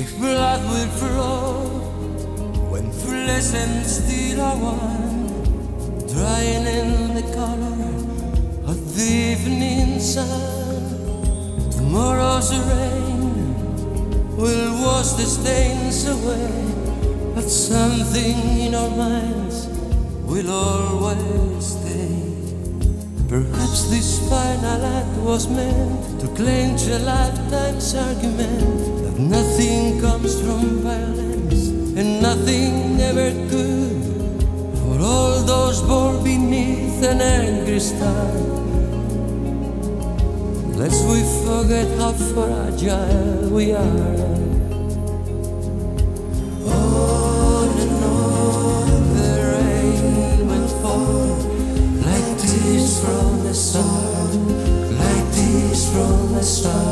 If blood will flow when flesh and steel are one, drying in the color of the evening sun. Tomorrow's rain will wash the stains away, but something in our minds will always stay. Perhaps this final act was meant to clinch a lifetime's argument that nothing comes from violence and nothing ever could. For all those born beneath an angry star, lest we forget how fragile we are.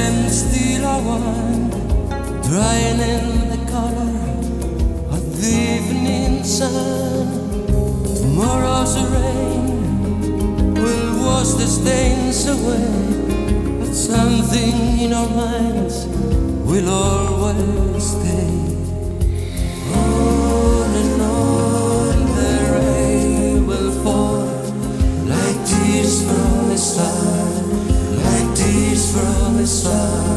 and steel are one drying in the color of the evening sun. Tomorrow's rain will wash the stains away, but something in our minds will always stay. From